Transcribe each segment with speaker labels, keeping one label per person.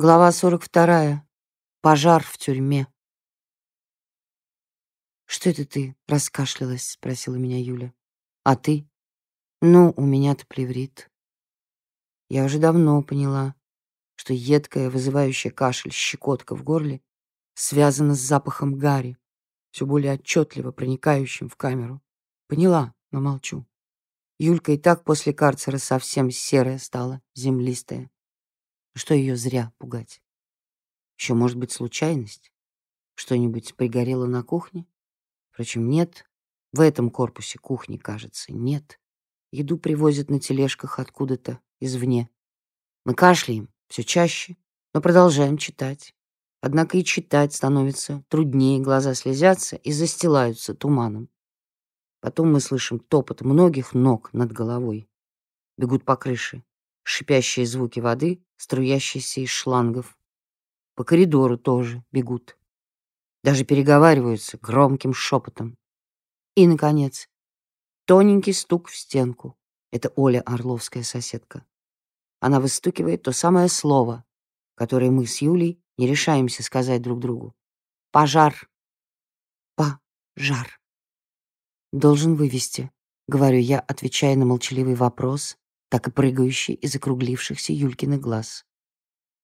Speaker 1: Глава 42. Пожар в тюрьме. «Что это ты?» — раскашлялась, — спросила меня Юля. «А ты?» «Ну, у меня-то плеврит». Я уже давно поняла, что едкая, вызывающая кашель, щекотка в горле связана с запахом гари, все более отчетливо проникающим в камеру. Поняла, но молчу. Юлька и так после карцера совсем серая стала, землистая. Что ее зря пугать? Еще может быть случайность? Что-нибудь пригорело на кухне? Впрочем, нет. В этом корпусе кухни, кажется, нет. Еду привозят на тележках откуда-то извне. Мы кашляем все чаще, но продолжаем читать. Однако и читать становится труднее, глаза слезятся и застилаются туманом. Потом мы слышим топот многих ног над головой. Бегут по крыше шипящие звуки воды, струящиеся из шлангов. По коридору тоже бегут. Даже переговариваются громким шепотом. И, наконец, тоненький стук в стенку. Это Оля, орловская соседка. Она выстукивает то самое слово, которое мы с Юлей не решаемся сказать друг другу. Пожар. Пожар. Должен вывести, говорю я, отвечая на молчаливый вопрос, так и прыгающий из округлившихся Юлькиных глаз.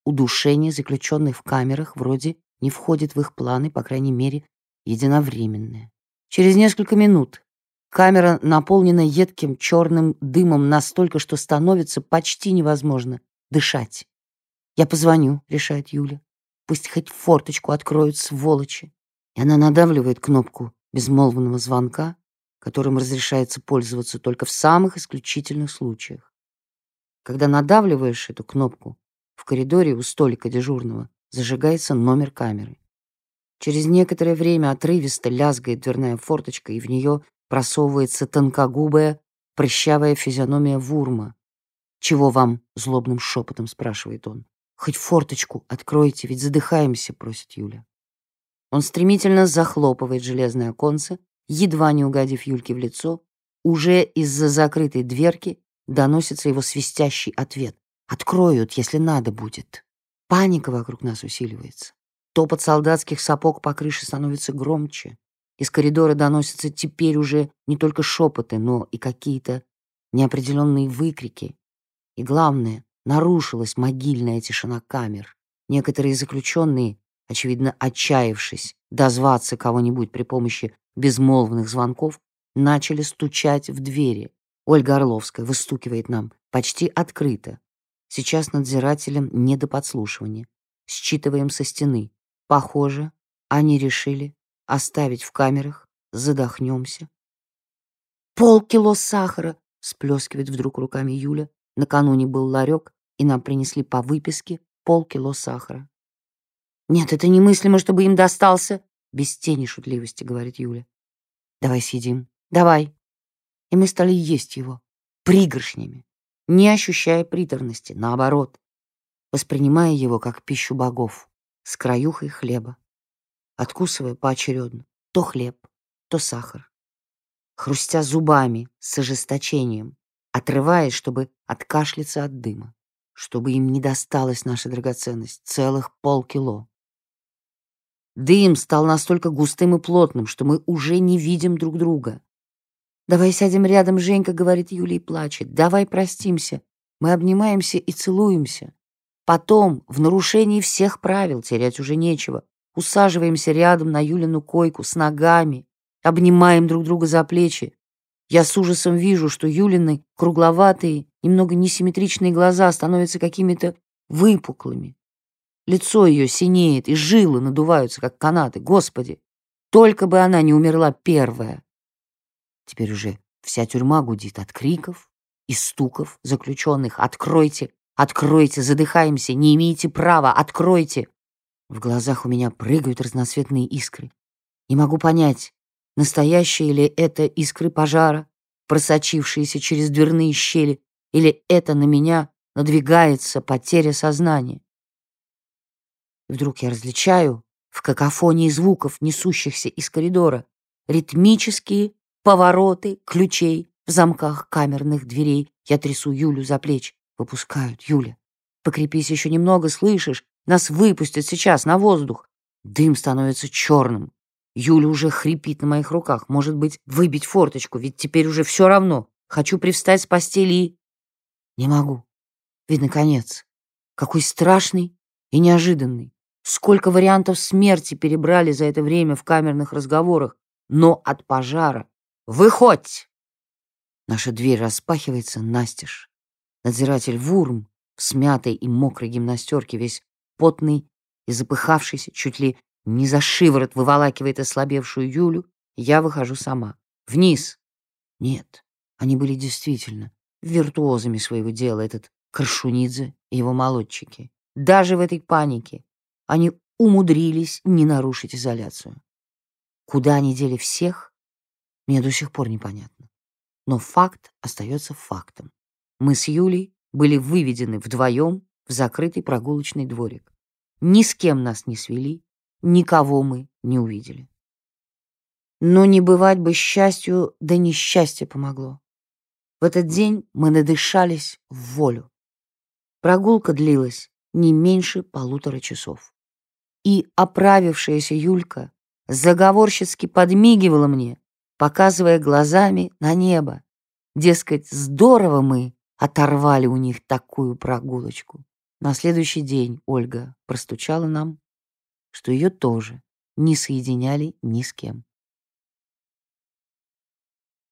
Speaker 1: Удушение заключенных в камерах вроде не входит в их планы, по крайней мере, единовременное. Через несколько минут камера наполнена едким черным дымом настолько, что становится почти невозможно дышать. «Я позвоню», — решает Юля. «Пусть хоть форточку откроют, сволочи». И она надавливает кнопку безмолвного звонка, которым разрешается пользоваться только в самых исключительных случаях. Когда надавливаешь эту кнопку, в коридоре у столика дежурного зажигается номер камеры. Через некоторое время отрывисто лязгает дверная форточка, и в нее просовывается тонкогубая, прыщавая физиономия Вурма. «Чего вам?» — злобным шепотом спрашивает он. «Хоть форточку откройте, ведь задыхаемся», — просит Юля. Он стремительно захлопывает железное оконце, едва не угодив Юльке в лицо, уже из-за закрытой дверки доносится его свистящий ответ. «Откроют, если надо будет». Паника вокруг нас усиливается. Топот солдатских сапог по крыше становится громче. Из коридора доносятся теперь уже не только шепоты, но и какие-то неопределенные выкрики. И главное, нарушилась могильная тишина камер. Некоторые заключенные, очевидно отчаявшись дозваться кого-нибудь при помощи безмолвных звонков, начали стучать в двери. Ольга Орловская выстукивает нам почти открыто. Сейчас надзирателям не до подслушивания. Считываем со стены. Похоже, они решили оставить в камерах, задохнемся. Полкило сахара, сплескивает вдруг руками Юля. Накануне был ларек, и нам принесли по выписке полкило сахара. Нет, это немыслимо, чтобы им достался. Без тени шутливости, говорит Юля. Давай съедим. Давай и мы стали есть его пригоршнями, не ощущая приторности, наоборот, воспринимая его как пищу богов с краюхой хлеба, откусывая поочередно то хлеб, то сахар, хрустя зубами с ожесточением, отрываясь, чтобы откашляться от дыма, чтобы им не досталась наша драгоценность, целых полкило. Дым стал настолько густым и плотным, что мы уже не видим друг друга. «Давай сядем рядом, Женька», — говорит Юля и плачет. «Давай простимся». Мы обнимаемся и целуемся. Потом, в нарушении всех правил, терять уже нечего, усаживаемся рядом на Юлину койку с ногами, обнимаем друг друга за плечи. Я с ужасом вижу, что Юлины кругловатые, немного несимметричные глаза становятся какими-то выпуклыми. Лицо ее синеет, и жилы надуваются, как канаты. Господи, только бы она не умерла первая. Теперь уже вся тюрьма гудит от криков и стуков заключенных. «Откройте! Откройте! Задыхаемся! Не имеете права! Откройте!» В глазах у меня прыгают разноцветные искры. Не могу понять, настоящие ли это искры пожара, просочившиеся через дверные щели, или это на меня надвигается потеря сознания. И вдруг я различаю в какофонии звуков, несущихся из коридора, ритмические повороты ключей в замках камерных дверей. Я трясу Юлю за плечь. Выпускают, Юля. Покрепись еще немного, слышишь? Нас выпустят сейчас на воздух. Дым становится черным. Юля уже хрипит на моих руках. Может быть, выбить форточку, ведь теперь уже все равно. Хочу привстать с постели и... Не могу. Видно, конец. Какой страшный и неожиданный. Сколько вариантов смерти перебрали за это время в камерных разговорах. Но от пожара... Выходь! Наша дверь распахивается настежь. Надзиратель Вурм в смятой и мокрой гимнастерке, весь потный и запыхавшийся, чуть ли не за шиворот выволакивает ослабевшую Юлю, я выхожу сама. Вниз. Нет, они были действительно виртуозами своего дела, этот Крашунидзе и его молодчики. Даже в этой панике они умудрились не нарушить изоляцию. Куда они дели всех, мне до сих пор непонятно. Но факт остается фактом. Мы с Юлей были выведены вдвоем в закрытый прогулочный дворик. Ни с кем нас не свели, никого мы не увидели. Но не бывать бы счастью, да несчастье помогло. В этот день мы надышались в волю. Прогулка длилась не меньше полутора часов. И оправившаяся Юлька заговорщицки подмигивала мне, показывая глазами на небо. Дескать, здорово мы оторвали у них такую прогулочку. На следующий день Ольга простучала нам, что ее тоже не соединяли ни с кем.